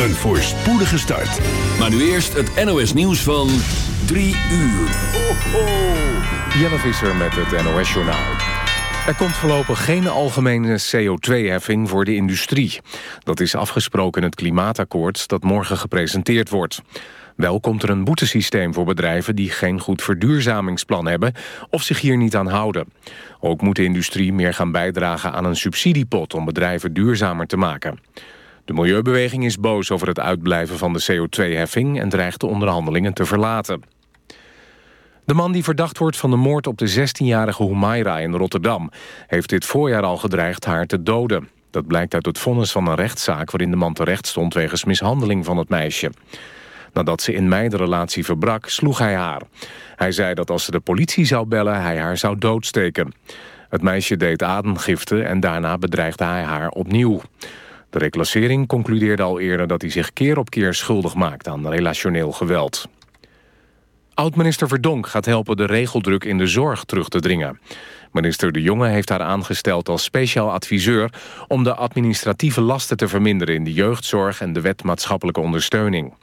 Een voorspoedige start. Maar nu eerst het NOS nieuws van 3 uur. Ho, ho. Jelle Visser met het NOS Journaal. Er komt voorlopig geen algemene CO2-heffing voor de industrie. Dat is afgesproken in het klimaatakkoord dat morgen gepresenteerd wordt. Wel komt er een boetesysteem voor bedrijven die geen goed verduurzamingsplan hebben of zich hier niet aan houden. Ook moet de industrie meer gaan bijdragen aan een subsidiepot om bedrijven duurzamer te maken. De milieubeweging is boos over het uitblijven van de CO2-heffing en dreigt de onderhandelingen te verlaten. De man die verdacht wordt van de moord op de 16-jarige Humaira in Rotterdam... heeft dit voorjaar al gedreigd haar te doden. Dat blijkt uit het vonnis van een rechtszaak... waarin de man terecht stond wegens mishandeling van het meisje. Nadat ze in mei de relatie verbrak, sloeg hij haar. Hij zei dat als ze de politie zou bellen, hij haar zou doodsteken. Het meisje deed ademgiften en daarna bedreigde hij haar opnieuw. De reclassering concludeerde al eerder dat hij zich keer op keer schuldig maakt aan relationeel geweld. Oud-minister Verdonk gaat helpen de regeldruk in de zorg terug te dringen. Minister De Jonge heeft haar aangesteld als speciaal adviseur... om de administratieve lasten te verminderen in de jeugdzorg... en de wet maatschappelijke ondersteuning.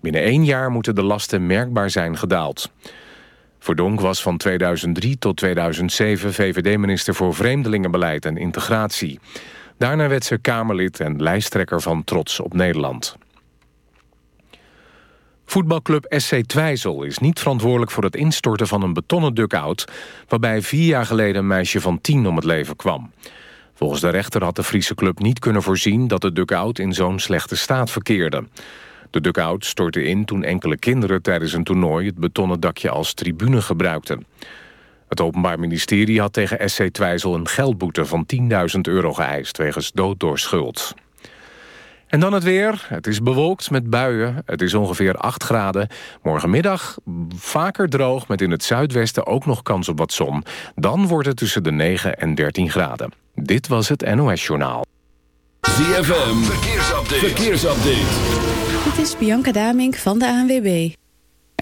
Binnen één jaar moeten de lasten merkbaar zijn gedaald. Verdonk was van 2003 tot 2007 VVD-minister voor Vreemdelingenbeleid en Integratie. Daarna werd ze Kamerlid en lijsttrekker van Trots op Nederland. Voetbalclub SC Twijzel is niet verantwoordelijk voor het instorten van een betonnen dugout... waarbij vier jaar geleden een meisje van tien om het leven kwam. Volgens de rechter had de Friese club niet kunnen voorzien... dat de dugout in zo'n slechte staat verkeerde. De dugout stortte in toen enkele kinderen tijdens een toernooi... het betonnen dakje als tribune gebruikten. Het Openbaar Ministerie had tegen SC Twijzel een geldboete van 10.000 euro geëist... wegens dood door schuld. En dan het weer. Het is bewolkt met buien. Het is ongeveer 8 graden. Morgenmiddag vaker droog met in het zuidwesten ook nog kans op wat zon. Dan wordt het tussen de 9 en 13 graden. Dit was het NOS Journaal. ZFM, verkeersupdate. verkeersupdate. Dit is Bianca Damink van de ANWB.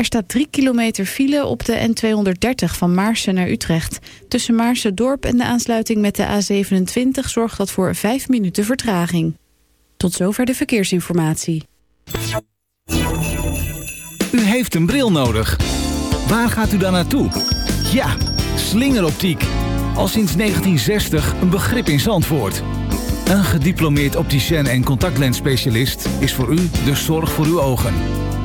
Er staat 3 kilometer file op de N230 van Maarsen naar Utrecht. Tussen Maarsen Dorp en de aansluiting met de A27 zorgt dat voor 5 minuten vertraging. Tot zover de verkeersinformatie. U heeft een bril nodig. Waar gaat u dan naartoe? Ja, slingeroptiek. Al sinds 1960 een begrip in Zandvoort. Een gediplomeerd opticien en contactlensspecialist is voor u de zorg voor uw ogen.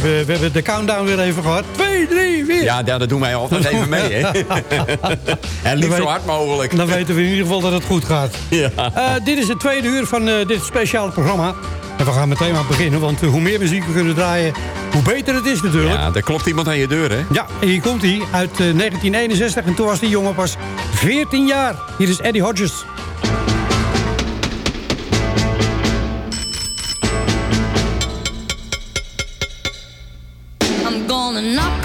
We hebben de countdown weer even gehad. 2, 3, 4. Ja, dat doen wij altijd even mee, hè? en liefst zo hard mogelijk. Dan weten we in ieder geval dat het goed gaat. Ja. Uh, dit is het tweede uur van uh, dit speciale programma. En we gaan meteen maar beginnen, want uh, hoe meer muziek we kunnen draaien... hoe beter het is natuurlijk. Ja, er klopt iemand aan je deur, hè? Ja, en hier komt hij uit 1961. En toen was die jongen pas 14 jaar. Hier is Eddie Hodges. Pulling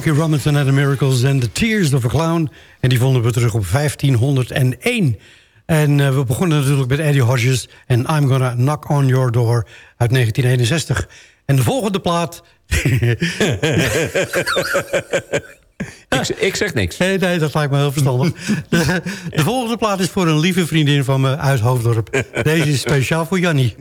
Smokey Robinson and the Miracles and The Tears of a Clown. En die vonden we terug op 1501. En uh, we begonnen natuurlijk met Eddie Hodges en I'm Gonna Knock on Your Door uit 1961. En de volgende plaat... ik, ik, zeg niks. Nee, nee, dat lijkt me heel verstandig. de, de, volgende plaat is voor een lieve vriendin van me uit Hoofddorp. Deze is speciaal voor Jannie.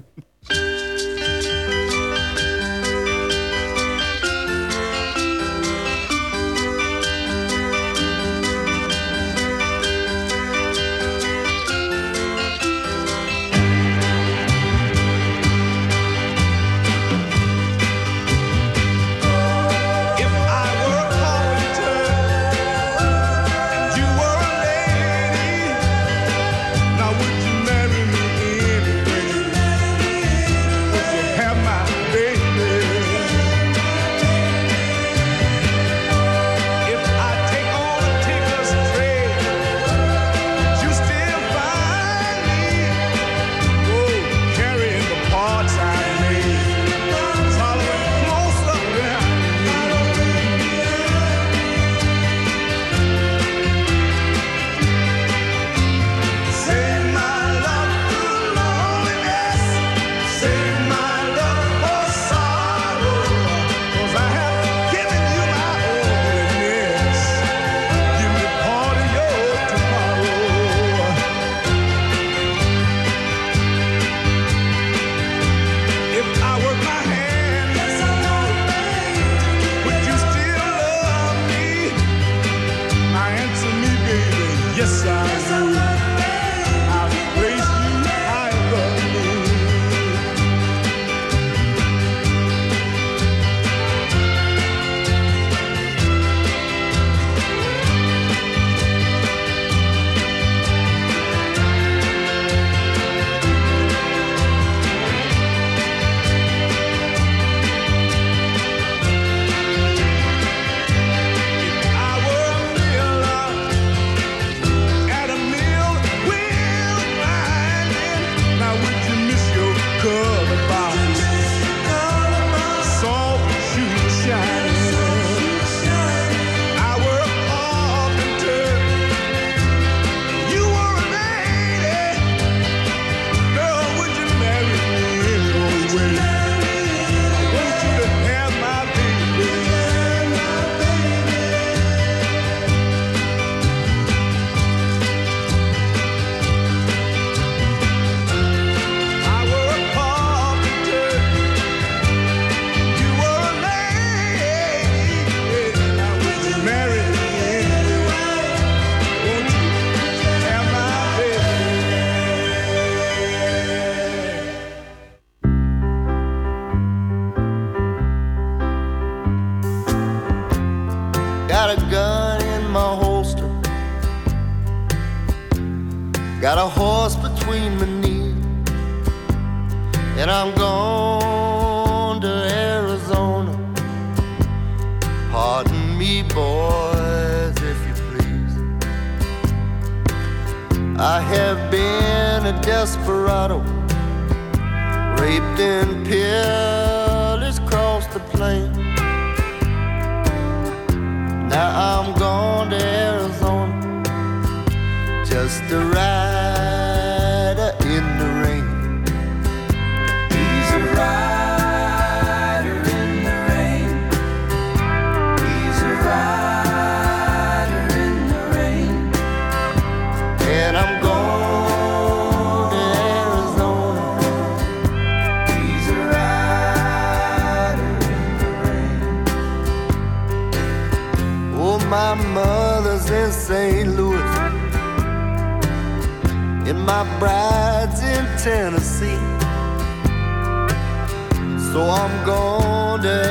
So I'm gonna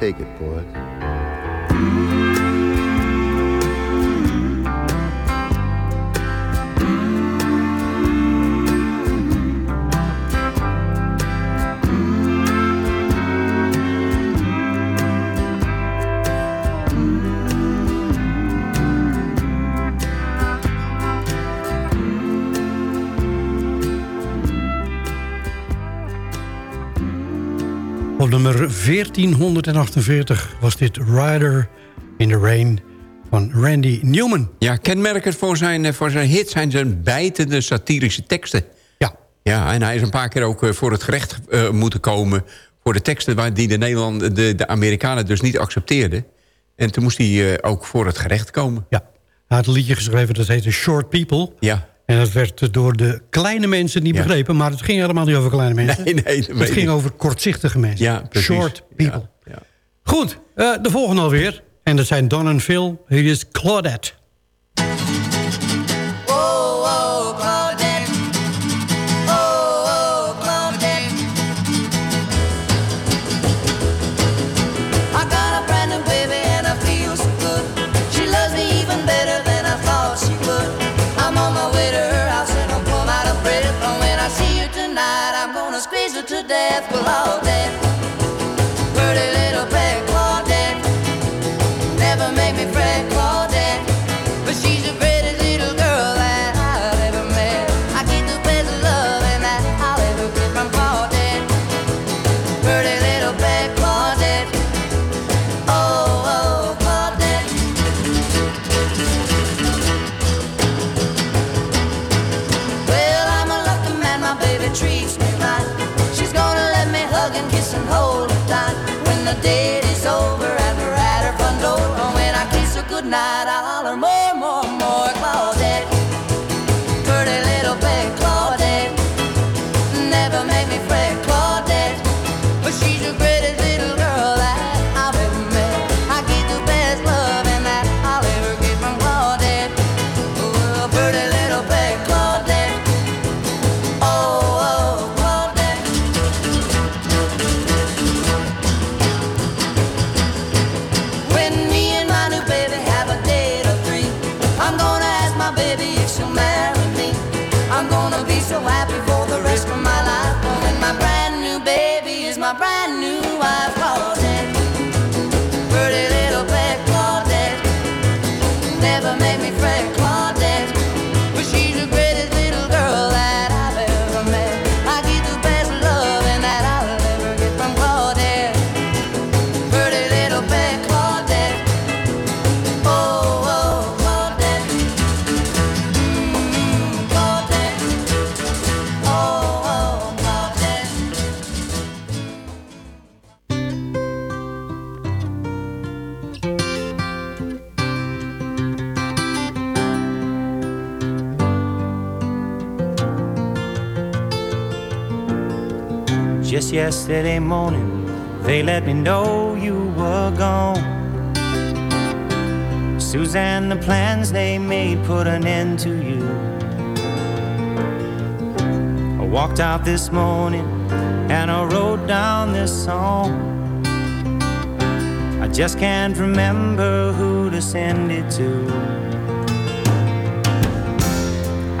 Take it, boy. nummer 1448 was dit Rider in the Rain van Randy Newman. Ja, kenmerkend voor zijn, eh, voor zijn hit zijn zijn bijtende satirische teksten. Ja. Ja, en hij is een paar keer ook eh, voor het gerecht eh, moeten komen... voor de teksten waar die de, Nederland, de, de Amerikanen dus niet accepteerden. En toen moest hij ook voor het gerecht komen. Ja, hij had een liedje geschreven dat heette Short People. Ja. En dat werd door de kleine mensen niet begrepen. Maar het ging helemaal niet over kleine mensen. Nee, nee, het ging over kortzichtige mensen. Ja, Short people. Ja, Goed, eh, de volgende alweer. En dat zijn Don en Phil. Hier is Claudette. We'll all day. put an end to you. I walked out this morning and I wrote down this song. I just can't remember who to send it to.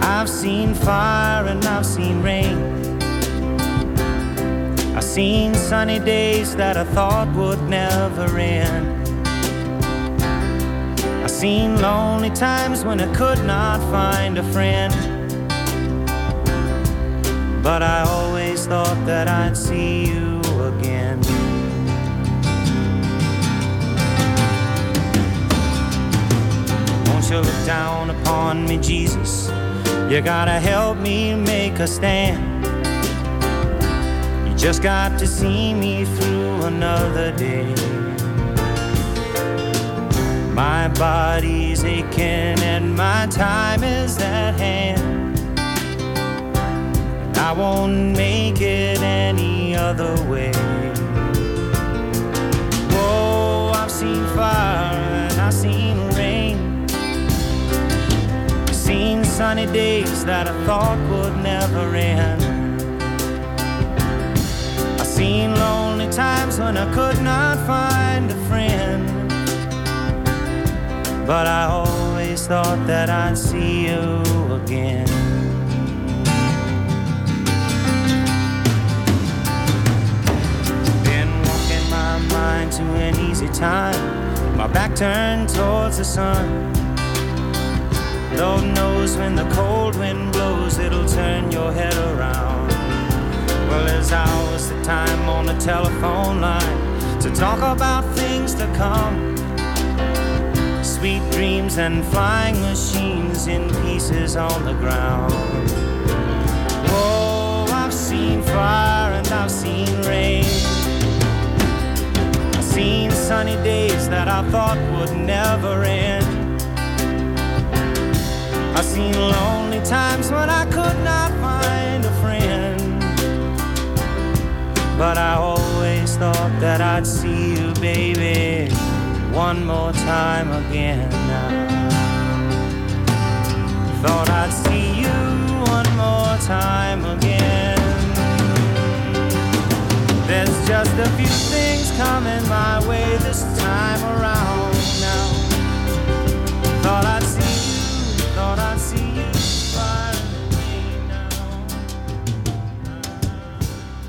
I've seen fire and I've seen rain. I've seen sunny days that I thought would never end. Seen lonely times when I could not find a friend. But I always thought that I'd see you again. Won't you look down upon me, Jesus? You gotta help me make a stand. You just got to see me through another day. My body's aching and my time is at hand. I won't make it any other way. Whoa, I've seen fire and I've seen rain. Seen sunny days that I thought would never end. I've seen lonely times when I could not find a friend. But I always thought that I'd see you again. Been walking my mind to an easy time. My back turned towards the sun. Lord knows when the cold wind blows, it'll turn your head around. Well, there's hours of time on the telephone line to talk about things to come. Sweet dreams and flying machines in pieces on the ground. Whoa, I've seen fire and I've seen rain. I've seen sunny days that I thought would never end. I've seen lonely times when I could not find a friend. But I always thought that I'd see you, baby, one more time again now. Thought I'd see you one more time again. There's just a few things coming my way this time around now. Thought I'd see you, thought I'd see you.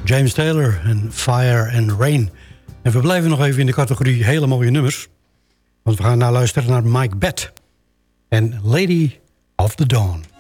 James Taylor en Fire and Rain. En we blijven nog even in de categorie hele mooie nummers. Want we gaan naar luisteren naar Mike Bett. En Lady of the Dawn.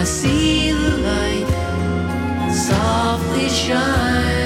I see the light softly shining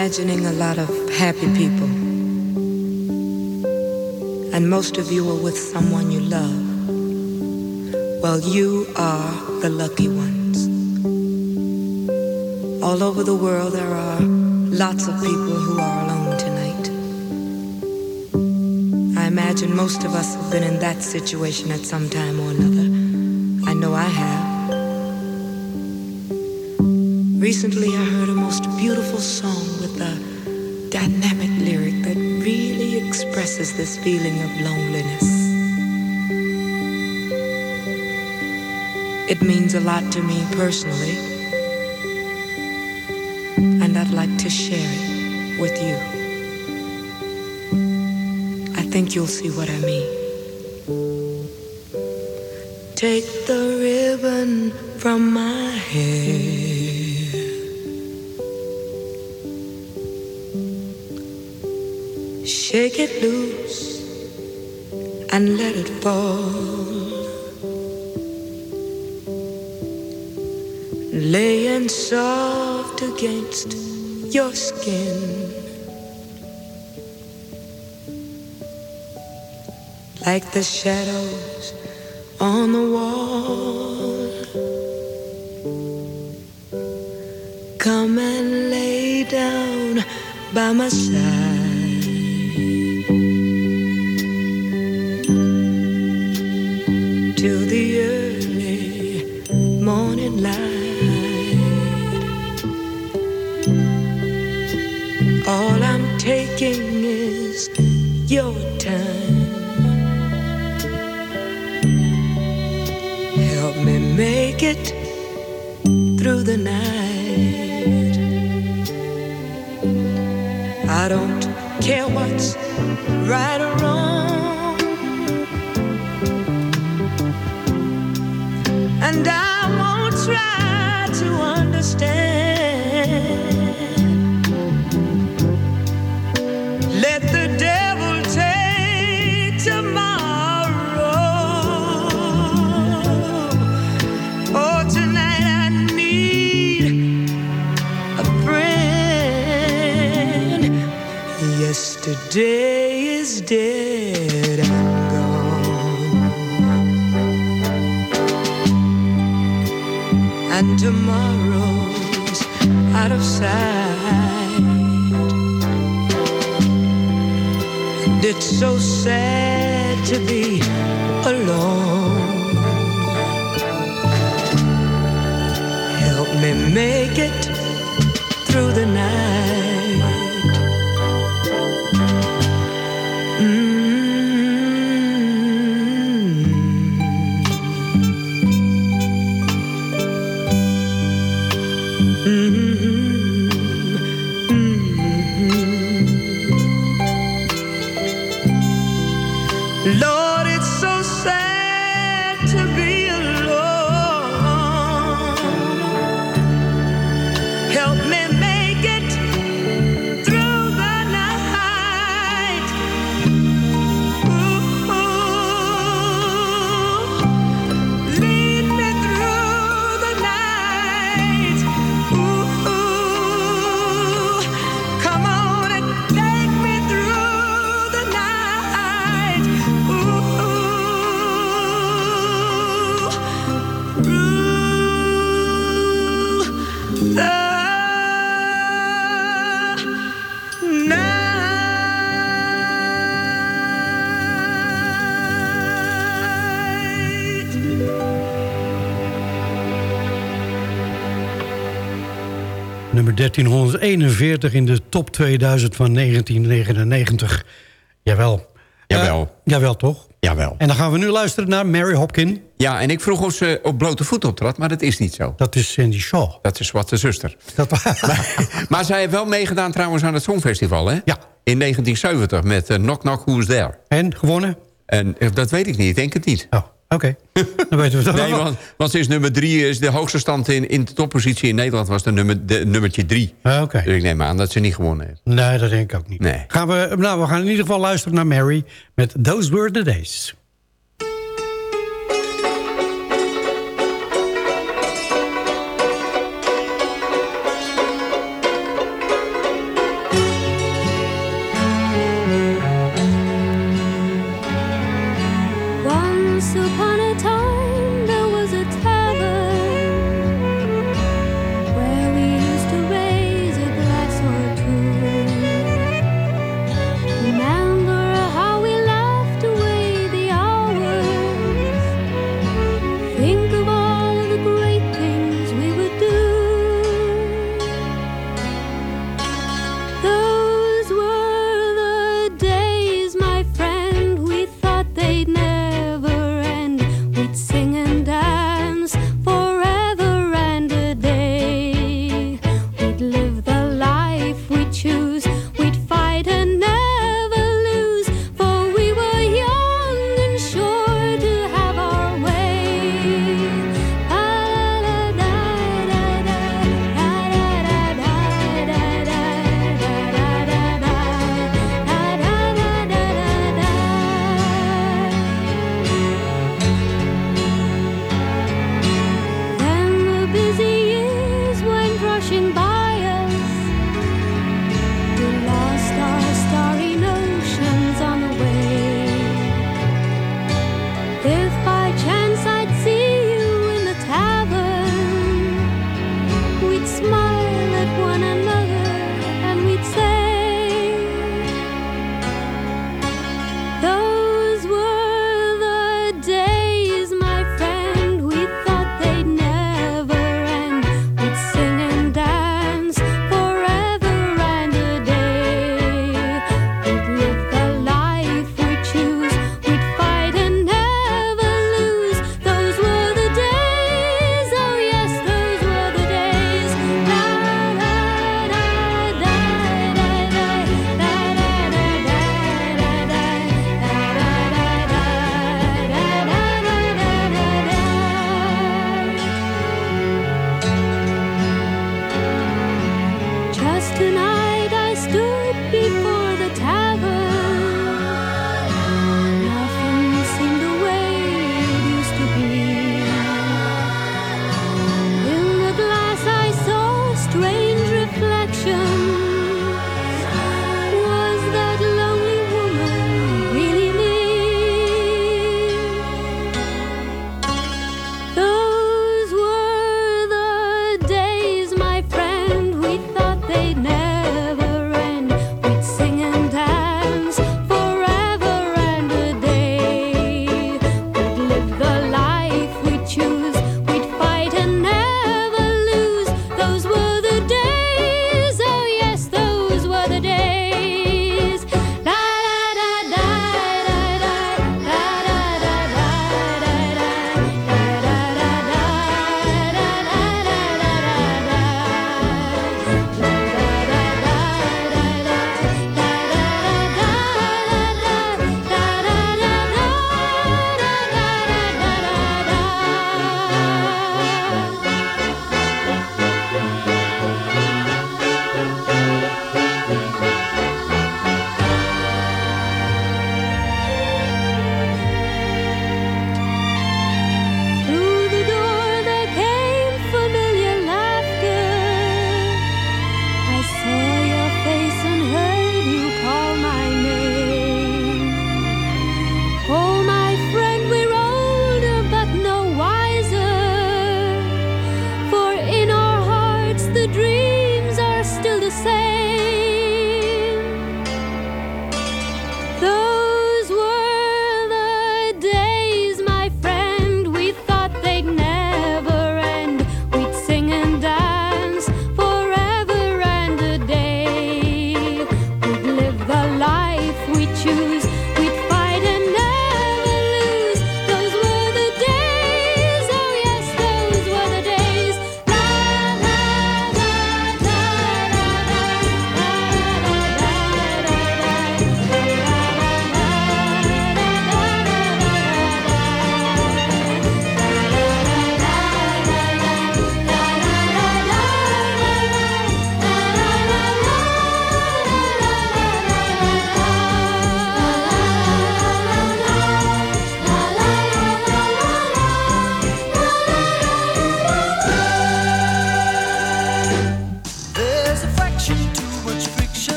imagining a lot of happy people. And most of you are with someone you love. Well, you are the lucky ones. All over the world, there are lots of people who are alone tonight. I imagine most of us have been in that situation at some time or another. Recently, I heard a most beautiful song with a dynamic lyric that really expresses this feeling of loneliness. It means a lot to me personally, and I'd like to share it with you. I think you'll see what I mean. Take the ribbon from my hair. Shake it loose and let it fall. Laying soft against your skin. Like the shadows on the wall. Come and lay down by my side. Yesterday is dead and gone. And tomorrow's out of sight. And it's so sad to be alone. Help me make it nummer 1341 in de top 2000 van 1999. Jawel. Jawel. Uh, jawel, toch? Jawel. En dan gaan we nu luisteren naar Mary Hopkin. Ja, en ik vroeg of ze op blote voet optrad, maar dat is niet zo. Dat is Sandy Shaw. Dat is wat de zuster. Dat... maar, maar, zij heeft wel meegedaan trouwens aan het Songfestival, hè? Ja. In 1970 met uh, Knock Knock Who's There. En, gewonnen? En, dat weet ik niet, ik denk het niet. Oh. Oké, okay. dan weten we het nee, want, want sinds nummer drie is de hoogste stand in, in de toppositie in Nederland was de, nummer, de nummertje drie. Ah, Oké. Dus ik neem aan dat ze niet gewonnen heeft. Nee, dat denk ik ook niet. Nee. Gaan we, nou, we gaan in ieder geval luisteren naar Mary met Those Were The Days.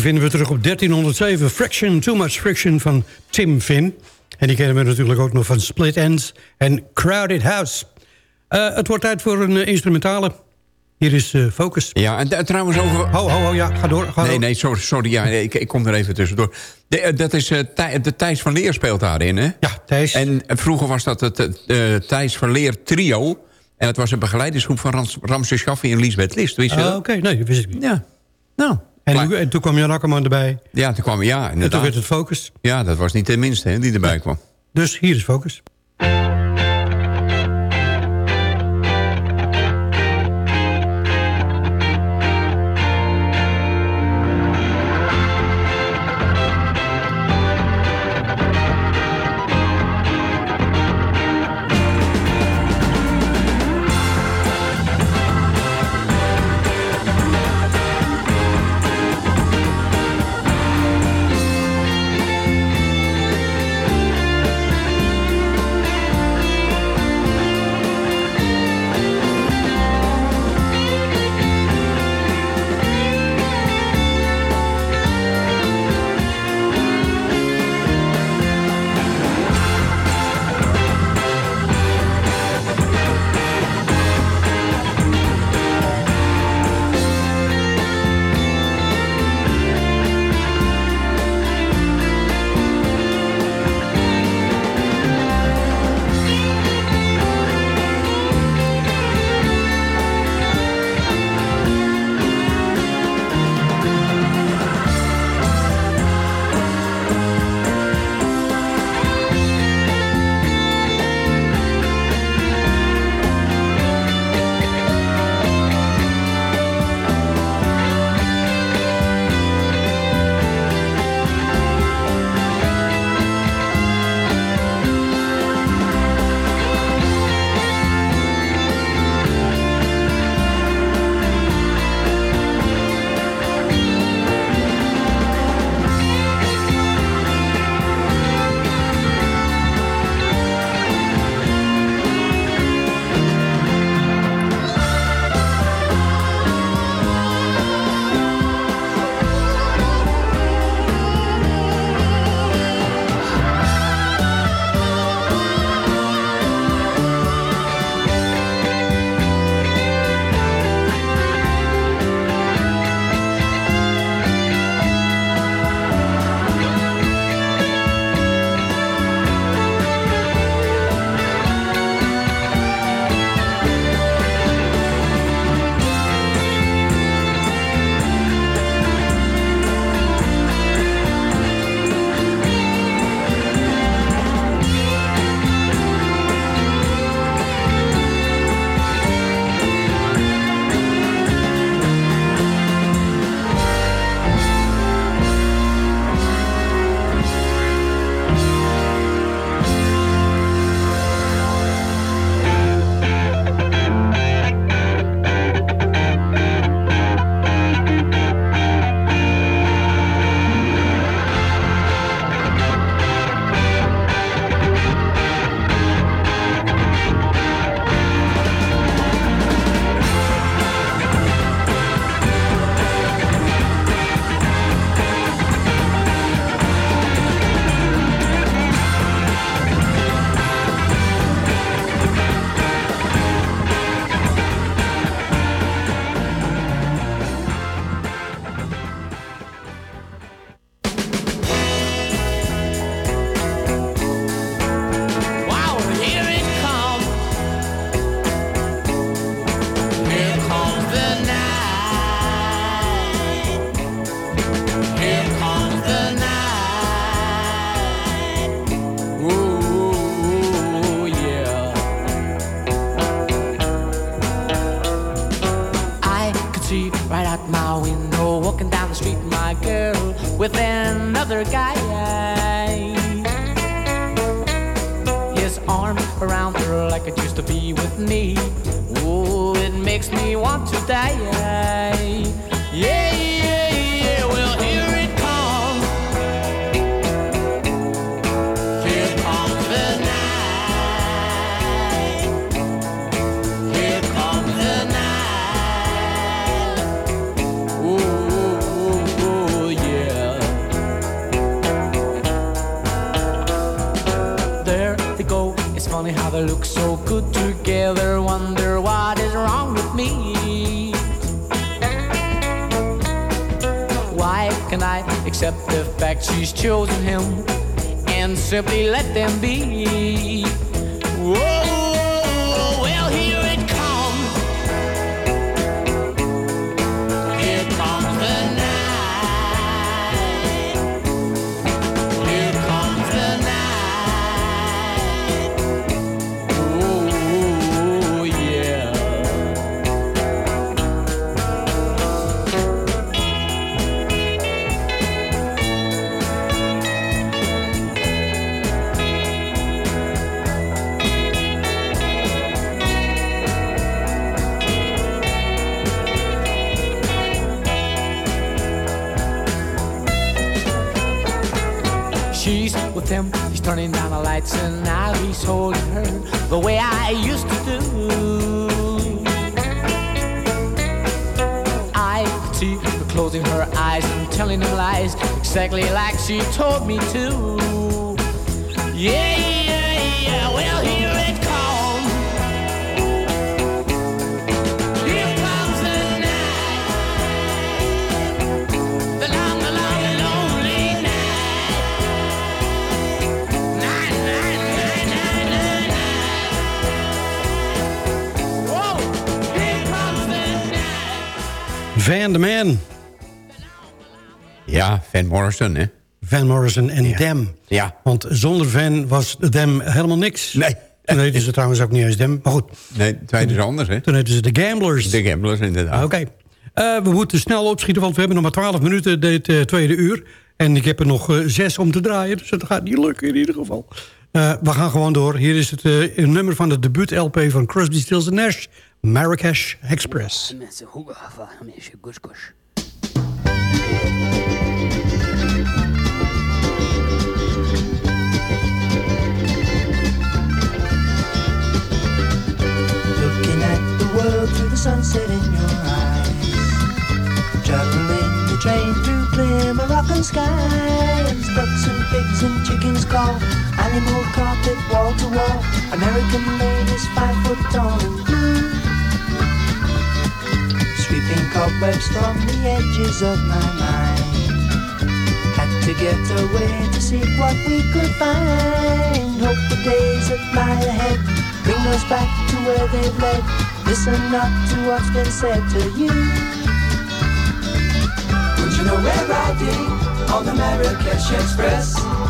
Die vinden we terug op 1307. Friction, Too Much Friction van Tim Finn. En die kennen we natuurlijk ook nog van Split Ends en Crowded House. Eh, het wordt tijd voor een eh, instrumentale. Hier is eh, Focus. Ja, en trouwens over... Ho, ho, ho, ja, ga door. Ga nee, door. nee, sorry, sorry ja, nee, ik, ik kom er even tussendoor. De, dat is Thij- de Thijs van Leer speelt daarin, hè? Ja, Thijs. En vroeger was dat het Thijs van Leer trio. En het was een begeleidingsgroep van Rams, Ramses Schaffi en Lisbeth List, wist je Ah, dat? Oké, nee, dat wist ik niet. Ja, nou... En, toen kwam Jan Akkerman erbij. Ja, toen kwam ja, En toen werd het Focus. Ja, dat was niet de minste hè, die erbij kwam. Dus hier is Focus. Can I accept the fact she's chosen him and simply let them be? Whoa, turning down the lights, and now he's holding her the way I used to do. I see her closing her eyes and telling him lies, exactly like she told me to. Yeah, Van the Man. Ja, Van Morrison, hè? Van Morrison en Dem. Ja. Want zonder Van was Dem helemaal niks. Nee. Toen heten ze trouwens ook niet eens Dem. Maar goed, Nee, het is anders, hè? toen heten ze de Gamblers. De Gamblers, inderdaad. Oké. Eh, we moeten snel opschieten, want we hebben nog maar 12 minuten dit eh, tweede uur. En ik heb er nog eh, zes om te draaien, dus dat gaat niet lukken in ieder geval. Eh, we gaan gewoon door. Hier is het eh, een nummer van de debuut-LP van Crosby, Stills Nash. Marrakesh Express. Looking at the world through the sunset in your eyes. Traveling the train through clear Moroccan skies. Ducks and pigs and chickens call. Animal carpet wall to wall. American ladies five foot tall. Sweeping cobwebs from the edges of my mind. Had to get away to see what we could find. Hope the days that lie ahead bring us back to where they've led. Listen not to what's been said to you. Would you know we're riding on the Marrakesh Express?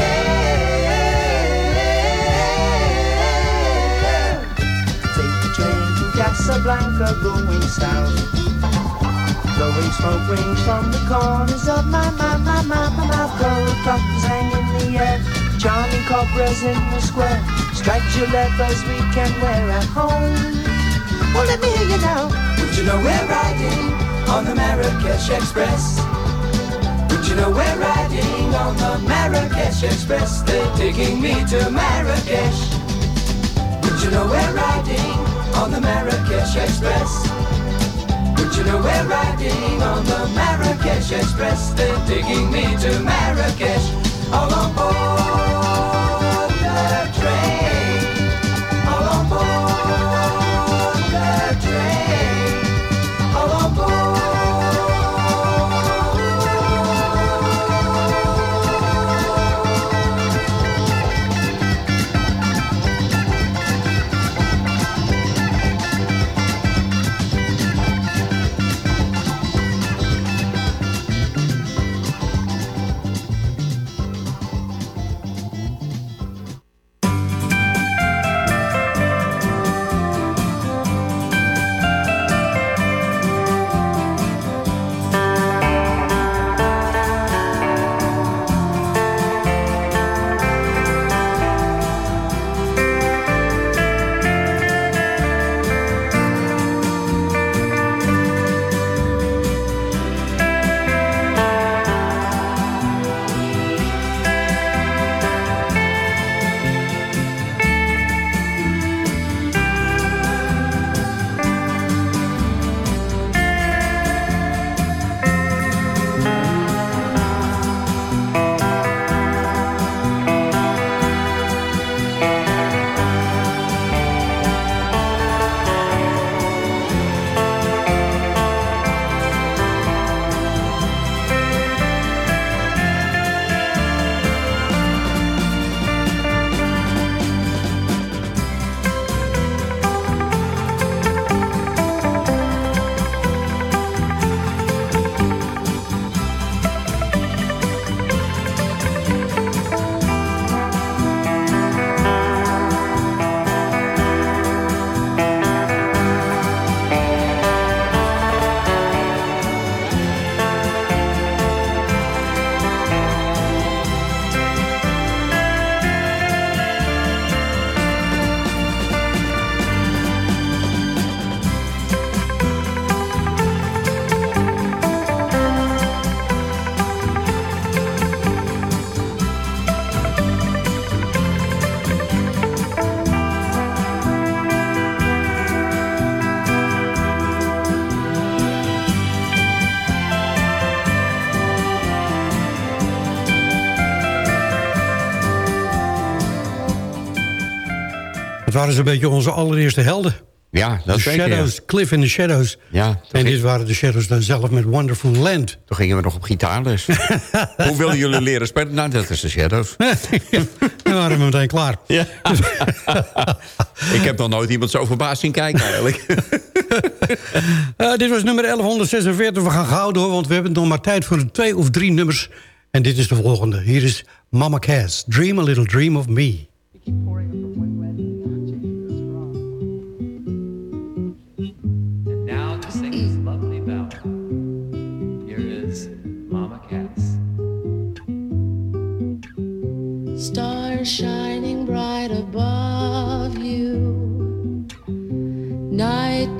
Casablanca going south. Blowing smoke rings from the corners of my, my, my, my, my mouth. Gold buttons hang in the air. Charming cobras in the square. Stripes your leathers we can wear at home. Well, let me hear you now. Would you know we're riding on the Marrakesh Express? Would you know we're riding on the Marrakesh Express? They're taking me to Marrakesh. Would you know we're riding on the Marrakesh Express? Would you know we're riding on the Marrakesh Express? They're taking me to Marrakesh. All on board waren zo'n beetje onze allereerste helden. Ja, dat de zeker, ja. Shadows, Cliff in the Shadows. Ja, en dit waren de Shadows dan zelf met Wonderful Land. Toen gingen we nog op gitaarles. Hoe willen jullie leren spelen? Nou, dat is de Shadows. Dan waren we meteen klaar. Ja. Ik heb nog nooit iemand zo verbaasd zien kijken eigenlijk. Eh, dit was nummer 1146. We gaan gauw door, want we hebben nog maar tijd voor twee of drie nummers. En dit is de volgende. Hier is Mama Cass. Dream a little dream of me.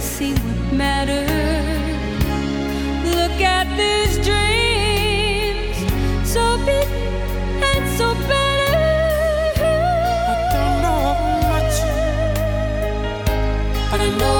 seen what matters. Look at these dreams, so big and so better. I don't know much, but I know